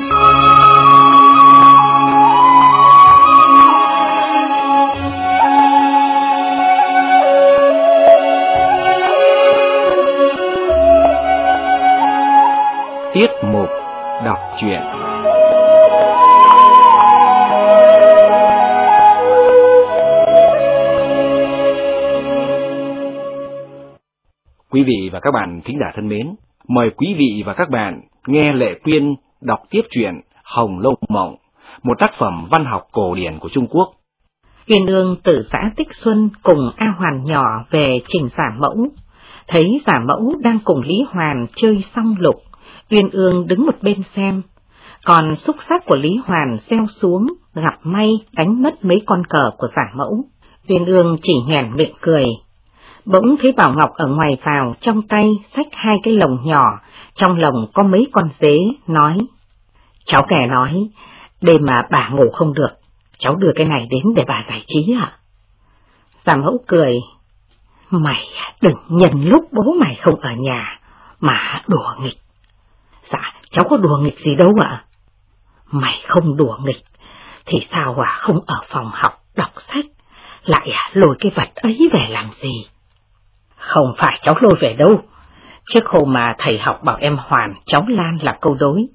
Tiết mục đọc truyện. Quý vị và các bạn thính giả thân mến, mời quý vị và các bạn nghe Lệ Quyên đọc tiếp truyện Hồng Lâu Mộng, một tác phẩm văn học cổ điển của Trung Quốc. Uyên Ương từ xã Tích Xuân cùng A Hoàn nhỏ về trình giả mẫu, thấy giả mẫu đang cùng Lý Hoàn chơi song lục, Uyên Ương đứng một bên xem, còn xúc sắc của Lý Hoàn xeo xuống, gặp may đánh mất mấy con cờ của giả mẫu. Uyên Ương chỉ nhoẻn miệng cười, bỗng thấy Bảo Ngọc ở ngoài vào trong tay xách hai cái lồng nhỏ, trong lồng có mấy con dế, nói. Cháu kẻ nói, đêm mà bà ngủ không được, cháu đưa cái này đến để bà giải trí ạ. À? Giả mẫu cười, mày đừng nhận lúc bố mày không ở nhà mà đùa nghịch. Dạ, cháu có đùa nghịch gì đâu ạ. Mày không đùa nghịch, thì sao à không ở phòng học đọc sách, lại lôi cái vật ấy về làm gì? Không phải cháu lôi về đâu. Trước hôm mà thầy học bảo em Hoàn, cháu Lan là câu đối.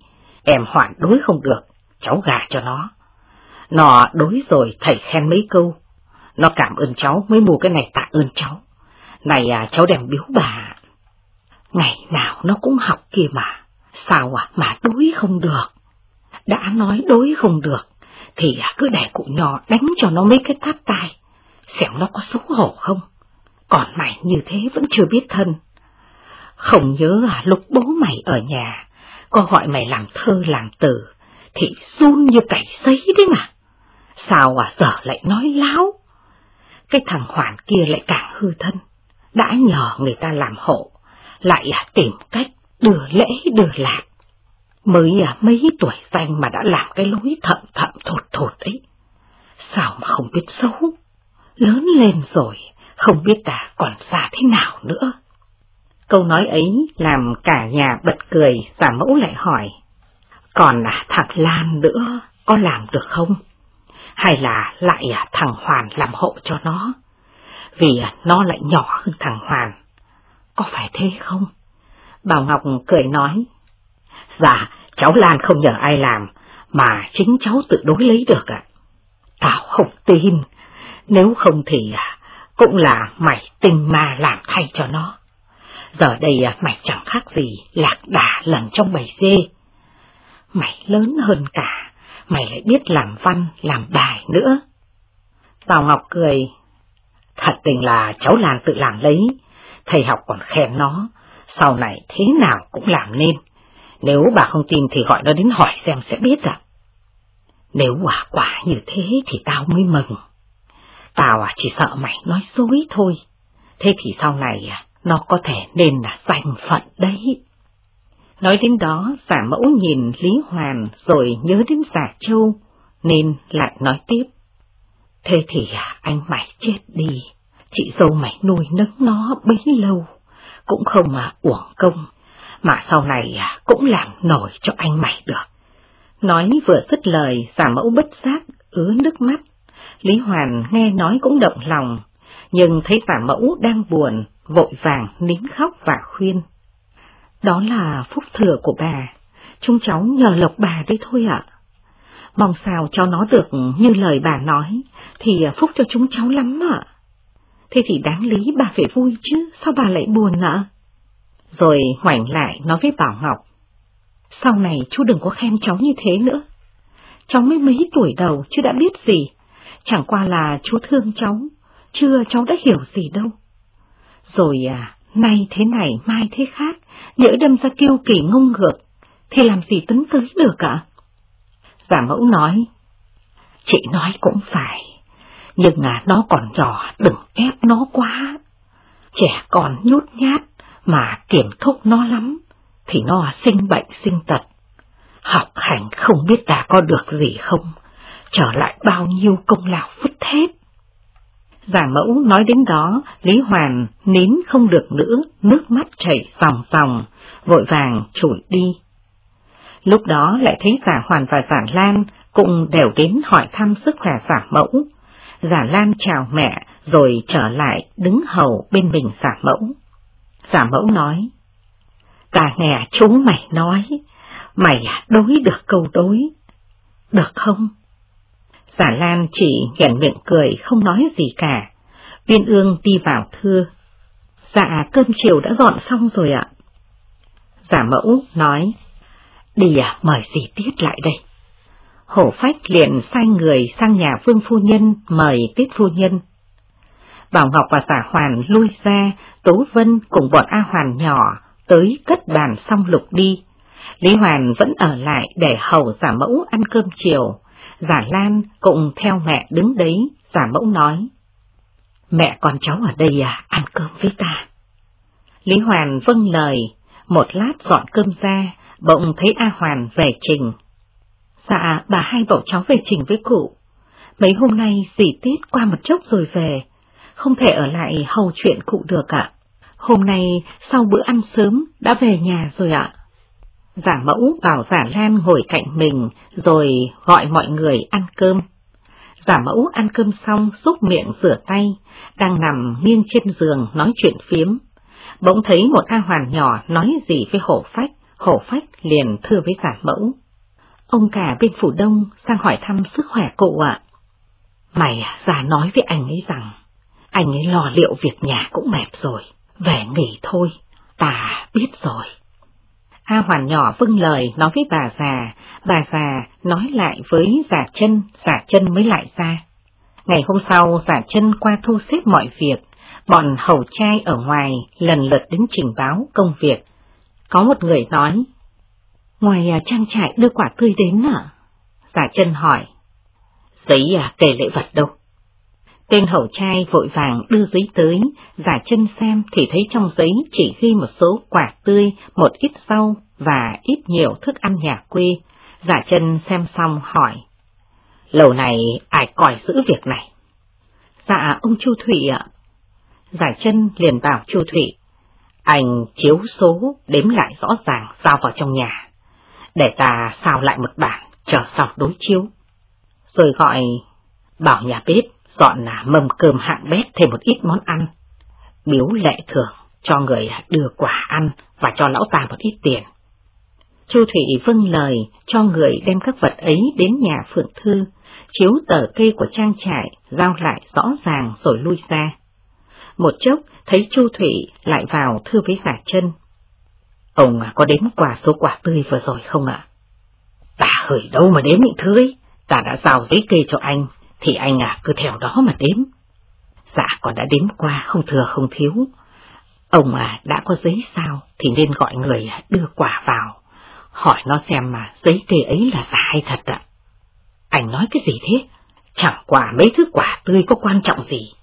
Em Hoàn đối không được, cháu gà cho nó. Nó đối rồi thầy khen mấy câu. Nó cảm ơn cháu mới mua cái này tạ ơn cháu. Này à, cháu đem biếu bà. Ngày nào nó cũng học kia mà. Sao à mà đối không được? Đã nói đối không được, thì à, cứ để cụ nhỏ đánh cho nó mấy cái tát tai. Xem nó có xấu hổ không? Còn mày như thế vẫn chưa biết thân. Không nhớ à lúc bố mày ở nhà, có gọi mày làm thơ làm từ, thì run như cải sấy đấy mà. Sao à giờ lại nói láo? Cái thằng Hoàn kia lại càng hư thân, đã nhờ người ta làm hộ, lại à tìm cách đưa lễ đưa lạc. Mới à mấy tuổi danh mà đã làm cái lối thậm thậm thột thột ấy. Sao mà không biết xấu? Lớn lên rồi, không biết ta còn xa thế nào nữa. Câu nói ấy làm cả nhà bật cười, giả mẫu lại hỏi, còn là thằng Lan nữa, có làm được không? Hay là lại à, thằng Hoàn làm hộ cho nó? Vì à, nó lại nhỏ hơn thằng Hoàn. Có phải thế không? Bảo Ngọc cười nói, Dạ, cháu Lan không nhờ ai làm, mà chính cháu tự đối lấy được ạ. Tao không tin, nếu không thì à, cũng là mày tình mà làm thay cho nó. Giờ đây à, mày chẳng khác gì lạc đà lần trong bầy dê. Mày lớn hơn cả, mày lại biết làm văn, làm bài nữa. Tào Ngọc cười, thật tình là cháu làng tự làm lấy, thầy học còn khen nó, sau này thế nào cũng làm nên. Nếu bà không tin thì gọi nó đến hỏi xem sẽ biết ạ. Nếu quả quả như thế thì tao mới mừng. Tao à chỉ sợ mày nói dối thôi. Thế thì sau này à, nó có thể nên là danh phận đấy. Nói đến đó, giả mẫu nhìn Lý Hoàn rồi nhớ đến giả châu, nên lại nói tiếp. Thế thì à, anh mày chết đi, chị dâu mày nuôi nấng nó bấy lâu, cũng không mà uổng công, mà sau này à, cũng làm nổi cho anh mày được. Nói vừa dứt lời, giả mẫu bất giác, ứa nước mắt, Lý Hoàn nghe nói cũng động lòng, nhưng thấy giả mẫu đang buồn, vội vàng nín khóc và khuyên. Đó là phúc thừa của bà, chúng cháu nhờ lộc bà đấy thôi ạ. Mong sao cho nó được như lời bà nói, thì phúc cho chúng cháu lắm ạ. Thế thì đáng lý bà phải vui chứ, sao bà lại buồn ạ? Rồi ngoảnh lại nói với Bảo Ngọc. Sau này chú đừng có khen cháu như thế nữa. Cháu mới mấy tuổi đầu chứ đã biết gì, Chẳng qua là chú thương cháu, chưa cháu đã hiểu gì đâu. Rồi à, nay thế này, mai thế khác, nhỡ đâm ra kiêu kỳ ngông ngược, thì làm gì tấn tới được ạ? Giả mẫu nói, chị nói cũng phải, nhưng à nó còn nhỏ, đừng ép nó quá. Trẻ còn nhút nhát, mà kiểm thúc nó lắm, thì nó sinh bệnh sinh tật. Học hành không biết ta có được gì không, trở lại bao nhiêu công lao vứt hết. Giả mẫu nói đến đó, Lý Hoàn nín không được nữa, nước mắt chảy ròng ròng, vội vàng trụi đi. Lúc đó lại thấy giả hoàn và giả lan cũng đều đến hỏi thăm sức khỏe giả mẫu. Giả lan chào mẹ rồi trở lại đứng hầu bên mình giả mẫu. Giả mẫu nói, Ta nghe chú mày nói, Mày đối được câu đối, được không? Giả Lan chỉ nghẹn miệng cười không nói gì cả. Viên ương đi vào thưa. Dạ cơm chiều đã dọn xong rồi ạ. Giả mẫu nói, đi à, mời dì Tiết lại đây. Hổ phách liền sai người sang nhà vương phu nhân mời Tiết phu nhân. Bảo Ngọc và giả hoàn lui ra, Tố Vân cùng bọn A Hoàn nhỏ tới cất bàn xong lục đi. Lý Hoàn vẫn ở lại để hầu giả mẫu ăn cơm chiều. Giả Lan cũng theo mẹ đứng đấy, giả mẫu nói. Mẹ con cháu ở đây à, ăn cơm với ta. Lý Hoàn vâng lời, một lát dọn cơm ra, bỗng thấy A Hoàn về trình. Dạ, bà hai cậu cháu về trình với cụ. Mấy hôm nay dì tết qua một chốc rồi về, không thể ở lại hầu chuyện cụ được ạ. Hôm nay sau bữa ăn sớm đã về nhà rồi ạ. Giả mẫu bảo giả Lan ngồi cạnh mình rồi gọi mọi người ăn cơm. Giả mẫu ăn cơm xong xúc miệng rửa tay, đang nằm nghiêng trên giường nói chuyện phiếm. Bỗng thấy một A Hoàn nhỏ nói gì với hổ phách, hổ phách liền thưa với giả mẫu. Ông cả bên phủ đông sang hỏi thăm sức khỏe cụ ạ. Mày à, giả nói với anh ấy rằng, anh ấy lo liệu việc nhà cũng mệt rồi, về nghỉ thôi, ta biết rồi. A Hoàn nhỏ vâng lời nói với bà già, bà già nói lại với giả chân, giả chân mới lại ra. Ngày hôm sau giả chân qua thu xếp mọi việc, bọn hầu trai ở ngoài lần lượt đến trình báo công việc. Có một người nói, ngoài à, trang trại đưa quả tươi đến à? Giả chân hỏi, giấy à, kể lễ vật đâu? Tên hậu trai vội vàng đưa giấy tới, giả chân xem thì thấy trong giấy chỉ ghi một số quả tươi, một ít rau và ít nhiều thức ăn nhà quê. Giả chân xem xong hỏi, Lầu này ai còi giữ việc này? Dạ ông Chu Thụy ạ. Giả chân liền bảo Chu Thụy, anh chiếu số đếm lại rõ ràng sao vào trong nhà, để ta sao lại một bản chờ sau đối chiếu. Rồi gọi bảo nhà bếp dọn là mâm cơm hạng bét thêm một ít món ăn. Biếu lệ thường cho người đưa quả ăn và cho lão ta một ít tiền. Chu Thủy vâng lời cho người đem các vật ấy đến nhà Phượng Thư, chiếu tờ cây của trang trại, giao lại rõ ràng rồi lui ra. Một chốc thấy Chu Thủy lại vào thư với giả chân. Ông à, có đếm quả số quả tươi vừa rồi không ạ? Ta hửi đâu mà đếm những thứ ấy, ta đã giao giấy kê cho anh, thì anh à cứ theo đó mà đếm. Dạ còn đã đếm qua không thừa không thiếu. Ông à đã có giấy sao thì nên gọi người đưa quả vào, hỏi nó xem mà giấy kê ấy là giả hay thật ạ. Anh nói cái gì thế? Chẳng quả mấy thứ quả tươi có quan trọng gì.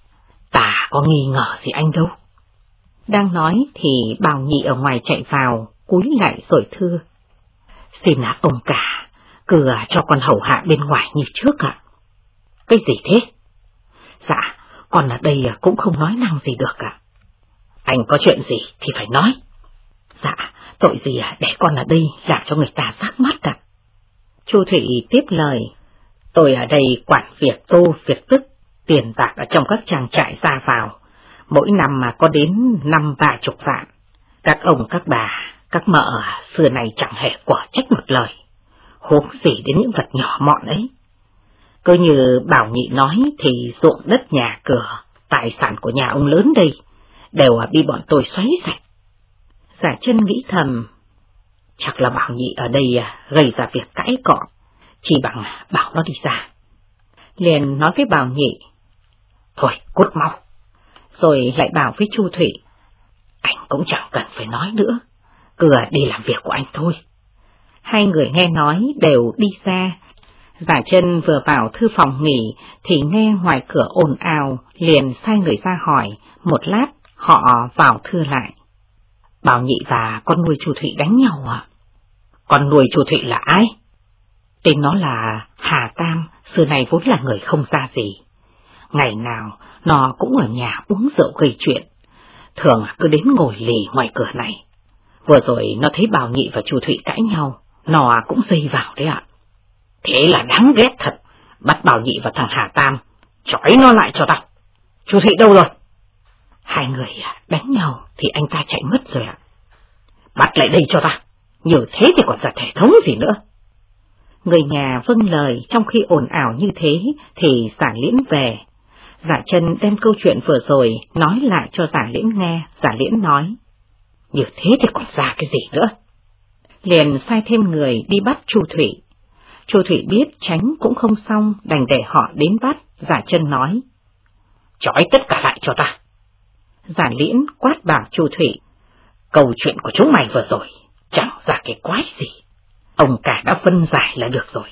Ta có nghi ngờ gì anh đâu. Đang nói thì bào nhị ở ngoài chạy vào, cúi lại rồi thưa. Xin là ông cả, cửa à, cho con hầu hạ bên ngoài như trước ạ. Cái gì thế? Dạ, con ở đây à, cũng không nói năng gì được cả. Anh có chuyện gì thì phải nói. Dạ, tội gì à, để con ở đây làm cho người ta rác mắt ạ. Chu Thủy tiếp lời, tôi ở đây quản việc tô, việc tức, tiền bạc ở trong các trang trại ra vào, mỗi năm mà có đến năm ba chục vạn. Các ông, các bà, các mợ xưa này chẳng hề quả trách một lời, huống gì đến những vật nhỏ mọn ấy. Cứ như Bảo Nhị nói thì ruộng đất nhà cửa, tài sản của nhà ông lớn đây, đều bị bọn tôi xoáy sạch. Giả chân nghĩ thầm, chắc là Bảo Nhị ở đây à, gây ra việc cãi cọ, chỉ bằng bảo nó đi ra. Liền nói với Bảo Nhị, thôi cút mau, rồi lại bảo với Chu thủy anh cũng chẳng cần phải nói nữa, cứ đi làm việc của anh thôi. Hai người nghe nói đều đi ra, Giả chân vừa vào thư phòng nghỉ thì nghe ngoài cửa ồn ào, liền sai người ra hỏi, một lát họ vào thư lại. Bảo nhị và con nuôi chủ Thụy đánh nhau à? Con nuôi chủ Thụy là ai? Tên nó là Hà Tam, xưa này vốn là người không ra gì. Ngày nào nó cũng ở nhà uống rượu gây chuyện, thường cứ đến ngồi lì ngoài cửa này. Vừa rồi nó thấy Bảo Nhị và chủ Thụy cãi nhau, nó cũng dây vào đấy ạ. Thế là đáng ghét thật, bắt Bảo Nhị và thằng Hà Tam, trói nó lại cho tao. Chú Thị đâu rồi? Hai người à, đánh nhau thì anh ta chạy mất rồi ạ. Bắt lại đây cho ta, Như thế thì còn giật thể thống gì nữa. Người nhà vâng lời trong khi ồn ảo như thế thì giả liễn về. Giả chân đem câu chuyện vừa rồi nói lại cho giả liễn nghe, giả liễn nói. Như thế thì còn ra cái gì nữa? Liền sai thêm người đi bắt Chu Thủy. Chu Thủy biết tránh cũng không xong, đành để họ đến bắt, giả chân nói. Chói tất cả lại cho ta. Giả liễn quát bảo Chu Thủy. Câu chuyện của chúng mày vừa rồi, chẳng ra cái quái gì. Ông cả đã phân giải là được rồi.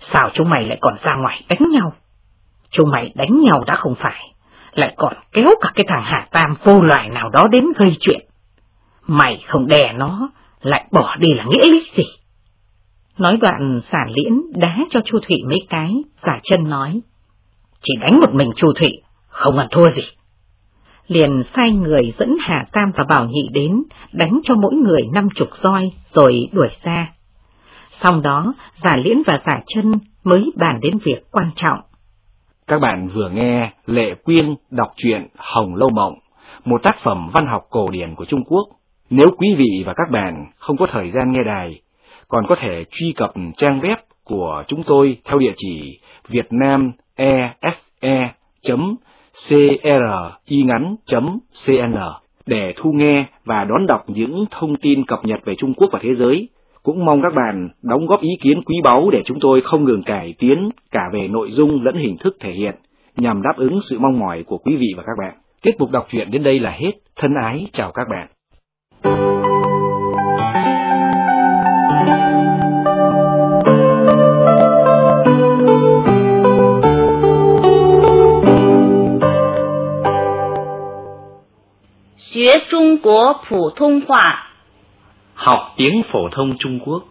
Sao chúng mày lại còn ra ngoài đánh nhau? Chúng mày đánh nhau đã không phải, lại còn kéo cả cái thằng Hà Tam vô loài nào đó đến gây chuyện. Mày không đè nó, lại bỏ đi là nghĩa lý gì? Nói đoạn xả liễn đá cho Chu Thủy mấy cái, giả chân nói. Chỉ đánh một mình Chu Thủy, không ăn thua gì. Liền sai người dẫn Hà Tam và Bảo Nhị đến, đánh cho mỗi người năm chục roi, rồi đuổi ra. Sau đó, giả liễn và giả chân mới bàn đến việc quan trọng. Các bạn vừa nghe Lệ Quyên đọc truyện Hồng Lâu Mộng, một tác phẩm văn học cổ điển của Trung Quốc. Nếu quý vị và các bạn không có thời gian nghe đài, còn có thể truy cập trang web của chúng tôi theo địa chỉ vietnamese.cringắn.cn để thu nghe và đón đọc những thông tin cập nhật về Trung Quốc và thế giới. Cũng mong các bạn đóng góp ý kiến quý báu để chúng tôi không ngừng cải tiến cả về nội dung lẫn hình thức thể hiện, nhằm đáp ứng sự mong mỏi của quý vị và các bạn. Tiết mục đọc truyện đến đây là hết. Thân ái chào các bạn. 学中国普通话。好点普通中国。